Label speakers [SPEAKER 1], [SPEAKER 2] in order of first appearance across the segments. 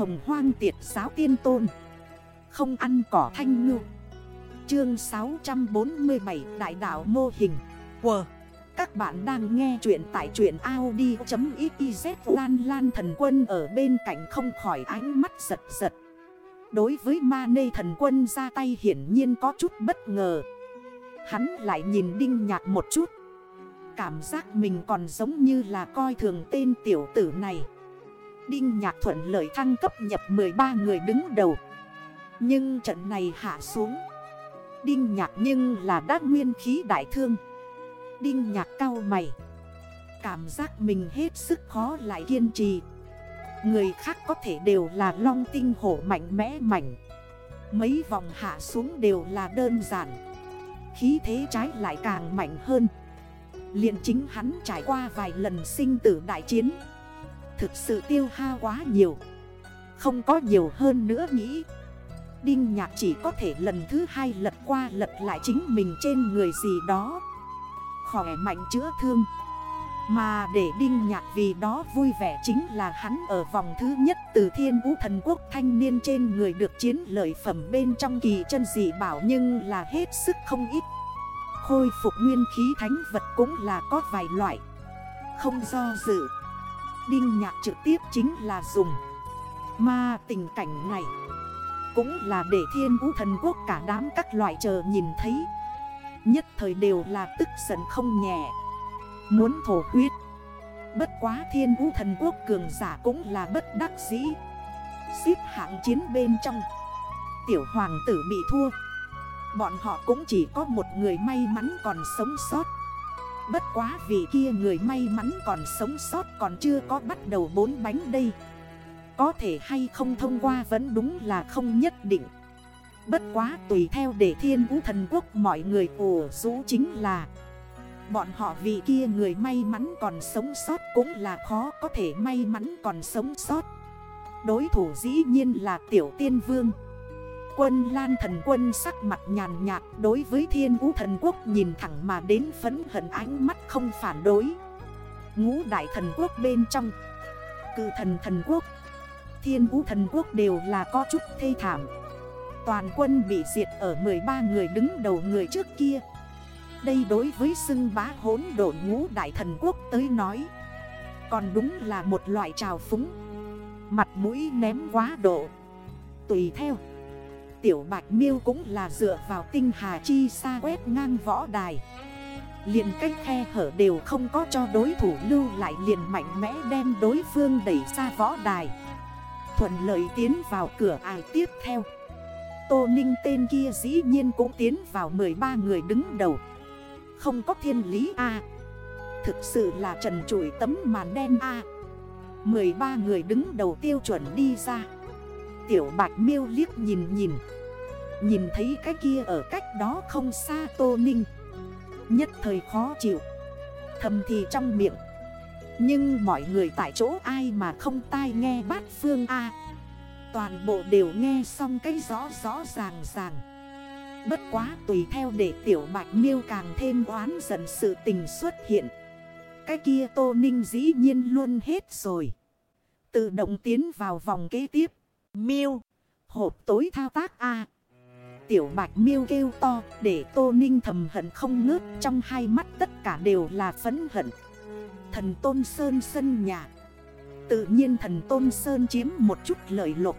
[SPEAKER 1] hồng hoang tiệt giáo tiên tôn. Không ăn cỏ thanh ngư. Chương 647 Đại đảo mô hình. Wow Các bạn đang nghe chuyện tại chuyện Audi.xyz Lan Lan thần quân ở bên cạnh không khỏi ánh mắt giật giật. Đối với ma nê thần quân ra tay hiển nhiên có chút bất ngờ. Hắn lại nhìn đinh nhạc một chút. Cảm giác mình còn giống như là coi thường tên tiểu tử này. Đinh nhạc thuận lợi thăng cấp nhập 13 người đứng đầu. Nhưng trận này hạ xuống. Đinh nhạc nhưng là đát nguyên khí đại thương. Đinh nhạc cao mày. Cảm giác mình hết sức khó lại kiên trì. Người khác có thể đều là long tinh hổ mạnh mẽ mảnh. Mấy vòng hạ xuống đều là đơn giản. Khí thế trái lại càng mạnh hơn. Liền chính hắn trải qua vài lần sinh tử đại chiến. Thực sự tiêu hao quá nhiều Không có nhiều hơn nữa nghĩ Đinh nhạc chỉ có thể lần thứ hai lật qua lật lại chính mình trên người gì đó Khỏe mạnh chữa thương Mà để Đinh Nhạc vì đó vui vẻ chính là hắn ở vòng thứ nhất từ thiên vũ thần quốc thanh niên trên người được chiến lợi phẩm bên trong kỳ chân dị bảo nhưng là hết sức không ít. Khôi phục nguyên khí thánh vật cũng là có vài loại. Không do dự. Đinh Nhạc trực tiếp chính là dùng. Mà tình cảnh này cũng là để thiên vũ thần quốc cả đám các loại chờ nhìn thấy. Nhất thời đều là tức giận không nhẹ. Muốn thổ huyết. Bất quá thiên vũ thần quốc cường giả cũng là bất đắc dĩ. Xếp hạng chiến bên trong. Tiểu hoàng tử bị thua. Bọn họ cũng chỉ có một người may mắn còn sống sót. Bất quá vì kia người may mắn còn sống sót còn chưa có bắt đầu bốn bánh đây. Có thể hay không thông qua vẫn đúng là không nhất định. Bất quá tùy theo để thiên vũ thần quốc mọi người ủ rũ chính là Bọn họ vì kia người may mắn còn sống sót cũng là khó có thể may mắn còn sống sót. Đối thủ dĩ nhiên là tiểu tiên vương. Quân lan thần quân sắc mặt nhàn nhạt đối với thiên vũ thần quốc nhìn thẳng mà đến phấn hận ánh mắt không phản đối. Ngũ đại thần quốc bên trong Cự thần thần quốc, Thiên vũ thần quốc đều là có chút thê thảm. Toàn quân bị diệt ở 13 người đứng đầu người trước kia. Đây đối với xưng bá hốn độn ngũ đại thần quốc tới nói, Còn đúng là một loại trào phúng. Mặt mũi ném quá độ, Tùy theo. Tiểu Bạch Miêu cũng là dựa vào tinh hà chi xa quét ngang võ đài. Liền cách khe hở đều không có cho đối thủ lưu lại liền mạnh mẽ đem đối phương đẩy ra võ đài. Thuận lợi tiến vào cửa ải tiếp theo. Tô Ninh tên kia dĩ nhiên cũng tiến vào 13 người đứng đầu. Không có thiên lý A. Thực sự là trần trụi tấm màn đen A. 13 người đứng đầu tiêu chuẩn đi ra. Tiểu bạch miêu liếc nhìn nhìn. Nhìn thấy cái kia ở cách đó không xa Tô Ninh. Nhất thời khó chịu. Thầm thì trong miệng. Nhưng mọi người tại chỗ ai mà không tai nghe bát phương A. Toàn bộ đều nghe xong cái rõ rõ ràng ràng. Bất quá tùy theo để tiểu bạch miêu càng thêm oán giận sự tình xuất hiện. Cái kia tô ninh dĩ nhiên luôn hết rồi. Tự động tiến vào vòng kế tiếp. Miêu. Hộp tối thao tác A. Tiểu bạch miêu kêu to để tô ninh thầm hận không ngớt, Trong hai mắt tất cả đều là phấn hận. Thần Tôn Sơn sân nhà. Tự nhiên thần Tôn Sơn chiếm một chút lợi lộc.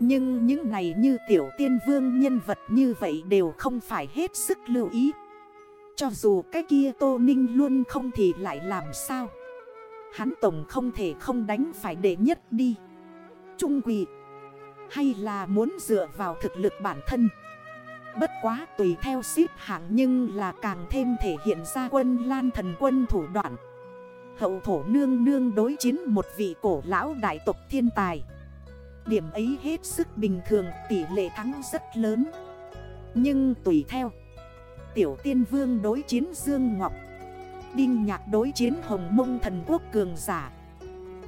[SPEAKER 1] Nhưng những này như tiểu tiên vương nhân vật như vậy đều không phải hết sức lưu ý. Cho dù cái kia Tô Ninh luôn không thì lại làm sao? Hắn tổng không thể không đánh phải để nhất đi. Trung quỷ hay là muốn dựa vào thực lực bản thân? Bất quá tùy theo xếp hạng nhưng là càng thêm thể hiện ra quân lan thần quân thủ đoạn. Hậu thổ nương nương đối chiến một vị cổ lão đại tộc thiên tài. Điểm ấy hết sức bình thường, tỷ lệ thắng rất lớn. Nhưng tùy theo, Tiểu tiên vương đối chiến Dương Ngọc, Đinh nhạc đối chiến hồng mông thần quốc cường giả,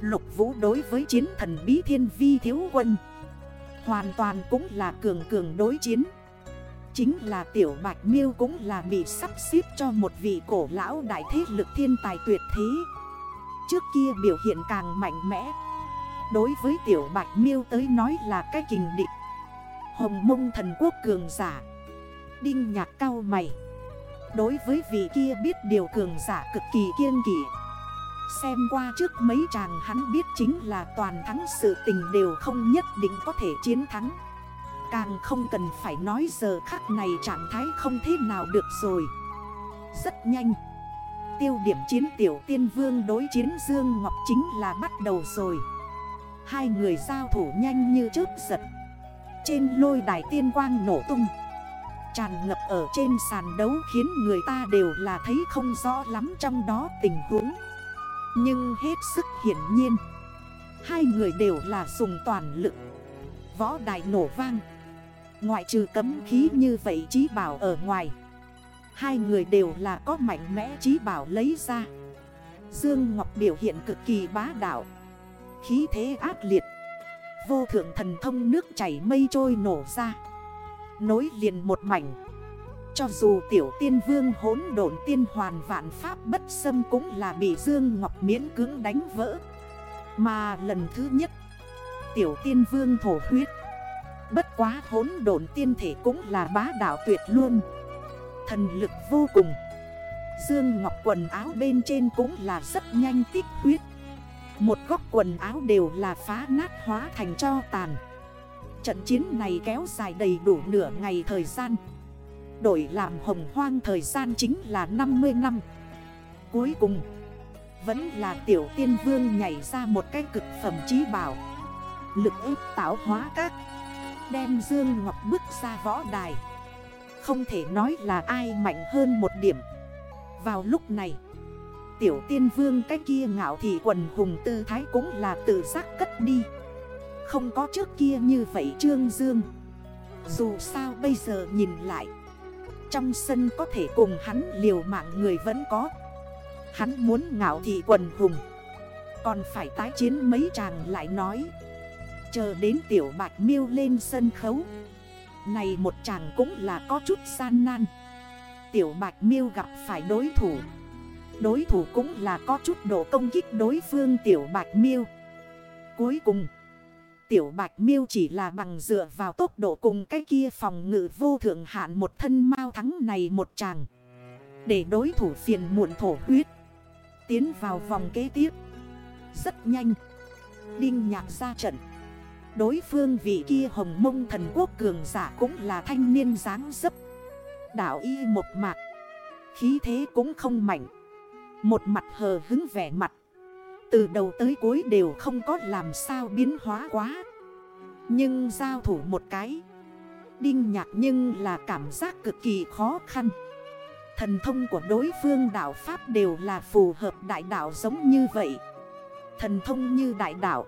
[SPEAKER 1] Lục vũ đối với chiến thần bí thiên vi thiếu quân. Hoàn toàn cũng là cường cường đối chiến. Chính là tiểu bạch miêu cũng là bị sắp xếp cho một vị cổ lão đại thế lực thiên tài tuyệt thế. Trước kia biểu hiện càng mạnh mẽ. Đối với tiểu bạch miêu tới nói là cái kình định Hồng mông thần quốc cường giả. Đinh nhạc cao mày. Đối với vị kia biết điều cường giả cực kỳ kiên kỷ Xem qua trước mấy chàng hắn biết chính là toàn thắng sự tình đều không nhất định có thể chiến thắng. Càng không cần phải nói giờ khắc này trạng thái không thế nào được rồi. Rất nhanh. Tiêu điểm chiến tiểu tiên vương đối chiến Dương Ngọc chính là bắt đầu rồi. Hai người giao thủ nhanh như chớp giật. Trên lôi đài tiên quang nổ tung. Tràn ngập ở trên sàn đấu khiến người ta đều là thấy không rõ lắm trong đó tình huống. Nhưng hết sức hiển nhiên, Hai người đều là dùng toàn lực. Võ đài nổ vang. Ngoại trừ cấm khí như vậy trí bảo ở ngoài, Hai người đều là có mạnh mẽ trí bảo lấy ra. Dương Ngọc biểu hiện cực kỳ bá đạo, Khí thế ác liệt. Vô thượng thần thông nước chảy mây trôi nổ ra, Nối liền một mảnh. Cho dù tiểu tiên vương hốn độn tiên hoàn vạn pháp bất xâm Cũng là bị Dương Ngọc miễn cưỡng đánh vỡ. Mà lần thứ nhất, Tiểu tiên vương thổ huyết. Bất quá hốn độn tiên thể cũng là bá đạo tuyệt luôn Thần lực vô cùng. Dương Ngọc quần áo bên trên cũng là rất nhanh tích huyết. Một góc quần áo đều là phá nát hóa thành cho tàn. Trận chiến này kéo dài đầy đủ nửa ngày thời gian. Đổi làm hồng hoang thời gian chính là 50 năm. Cuối cùng, Vẫn là tiểu tiên vương nhảy ra một cái cực phẩm trí bảo. Lực ếp tạo hóa các, Đem Dương Ngọc bước ra võ đài. Không thể nói là ai mạnh hơn một điểm. Vào lúc này, Tiểu tiên vương cái kia ngạo thị quần hùng tư thái cũng là tự giác cất đi. Không có trước kia như vậy Trương Dương. Dù sao bây giờ nhìn lại trong sân có thể cùng hắn liều mạng người vẫn có. Hắn muốn ngạo thị quần hùng. Còn phải tái chiến mấy chàng lại nói. Chờ đến tiểu bạch miêu lên sân khấu. Này một chàng cũng là có chút gian nan. Tiểu bạch miêu gặp phải đối thủ. Đối thủ cũng là có chút độ công kích đối phương tiểu bạch miêu. Cuối cùng Tiểu bạch miêu chỉ là bằng dựa vào tốc độ cùng cái kia phòng ngự vô thượng hạn một thân mau thắng này một chàng. Để đối thủ phiền muộn thổ huyết. Tiến vào vòng kế tiếp. Rất nhanh. Đinh nhạc ra trận. Đối phương vị kia hồng mông thần quốc cường giả cũng là thanh niên dáng dấp. Đảo y một mặt. Khí thế cũng không mạnh. Một mặt hờ hứng vẻ mặt. Từ đầu tới cuối đều không có làm sao biến hóa quá. Nhưng giao thủ một cái, Đinh nhạc nhưng là cảm giác cực kỳ khó khăn. Thần thông của đối phương đạo Pháp đều là phù hợp đại đạo giống như vậy. Thần thông như đại đạo,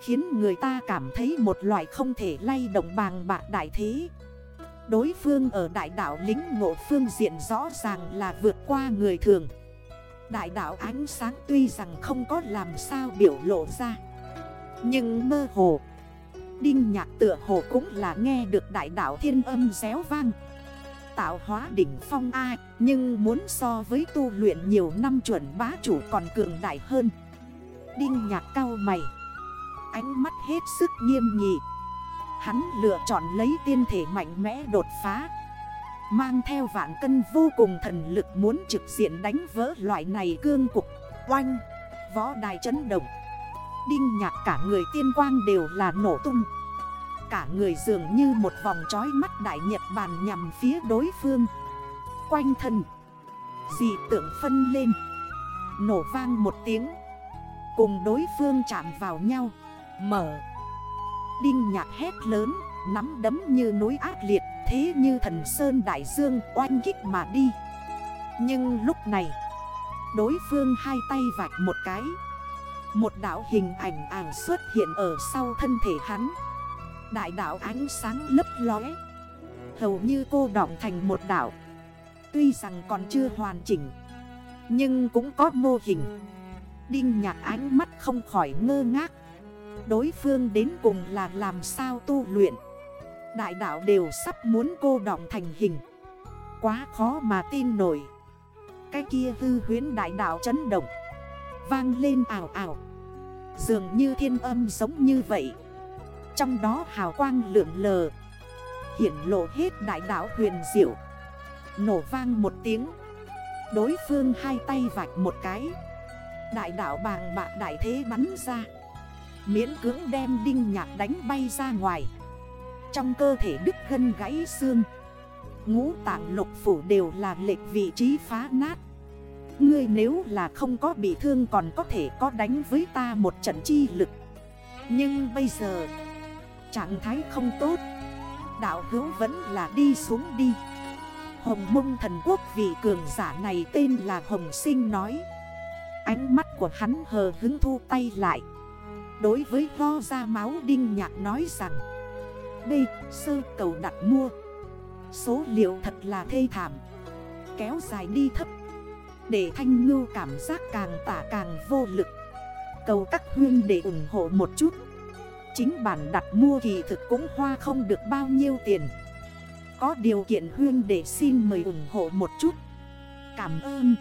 [SPEAKER 1] Khiến người ta cảm thấy một loại không thể lay động bàng bạc đại thế. Đối phương ở đại đảo lính ngộ phương diện rõ ràng là vượt qua người thường. Đại đảo ánh sáng tuy rằng không có làm sao biểu lộ ra. Nhưng mơ hồ, Đinh nhạc tựa hồ cũng là nghe được đại đảo thiên âm réo vang. Tạo hóa đỉnh phong ai Nhưng muốn so với tu luyện nhiều năm chuẩn bá chủ còn cường đại hơn. Đinh nhạc cao mày, ánh mắt hết sức nghiêm nghị. Hắn lựa chọn lấy tiên thể mạnh mẽ đột phá. Mang theo vạn cân vô cùng thần lực muốn trực diện đánh vỡ loại này cương cục. Oanh, võ đài chấn động. Đinh nhạc cả người tiên quang đều là nổ tung. Cả người dường như một vòng trói mắt đại nhật bàn nhằm phía đối phương. Quanh thân Dị tượng phân lên. Nổ vang một tiếng. Cùng đối phương chạm vào nhau. Mở. Đinh nhạc hét lớn Nắm đấm như núi ác liệt. Thế như thần sơn đại dương oanh kích mà đi. Nhưng lúc này, Đối phương hai tay vạch một cái. Một đảo hình ảnh ảo xuất hiện ở sau thân thể hắn. Đại đảo ánh sáng lấp lóe. Hầu như cô đọng thành một đảo Tuy rằng còn chưa hoàn chỉnh, Nhưng cũng có mô hình. Đinh nhạc ánh mắt không khỏi ngơ ngác. Đối phương đến cùng là làm sao tu luyện? Đại đạo đều sắp muốn cô đọng thành hình. Quá khó mà tin nổi. Cái kia hư huyến đại đạo chấn động. Vang lên ảo ảo Dường như thiên âm giống như vậy. Trong đó hào quang lượn lờ. Hiển lộ hết đại đảo huyền diệu. Nổ vang một tiếng. Đối phương hai tay vạch một cái. Đại đảo bàng bạc đại thế bắn ra. Miễn cưỡng đem đinh nhạc đánh bay ra ngoài. Trong cơ thể đứt gân gãy xương. Ngũ tạng lục phủ đều là lệch vị trí phá nát. Ngươi nếu là không có bị thương còn có thể có đánh với ta một trận chi lực. Nhưng bây giờ, Trạng thái không tốt. Đạo hữu vẫn là đi xuống đi. Hồng mông thần quốc vị cường giả này tên là Hồng Sinh nói. Ánh mắt của hắn hờ hứng thu tay lại. Đối với lo ra máu đinh nhạc nói rằng đây sơ cầu đặt mua. Số liệu thật là thê thảm. Kéo dài đi thấp. Để thanh ngưu cảm giác càng tả càng vô lực. Cầu các huyên để ủng hộ một chút. Chính bản đặt mua kỳ thực cũng hoa không được bao nhiêu tiền. Có điều kiện huyên để xin mời ủng hộ một chút. Cảm ơn.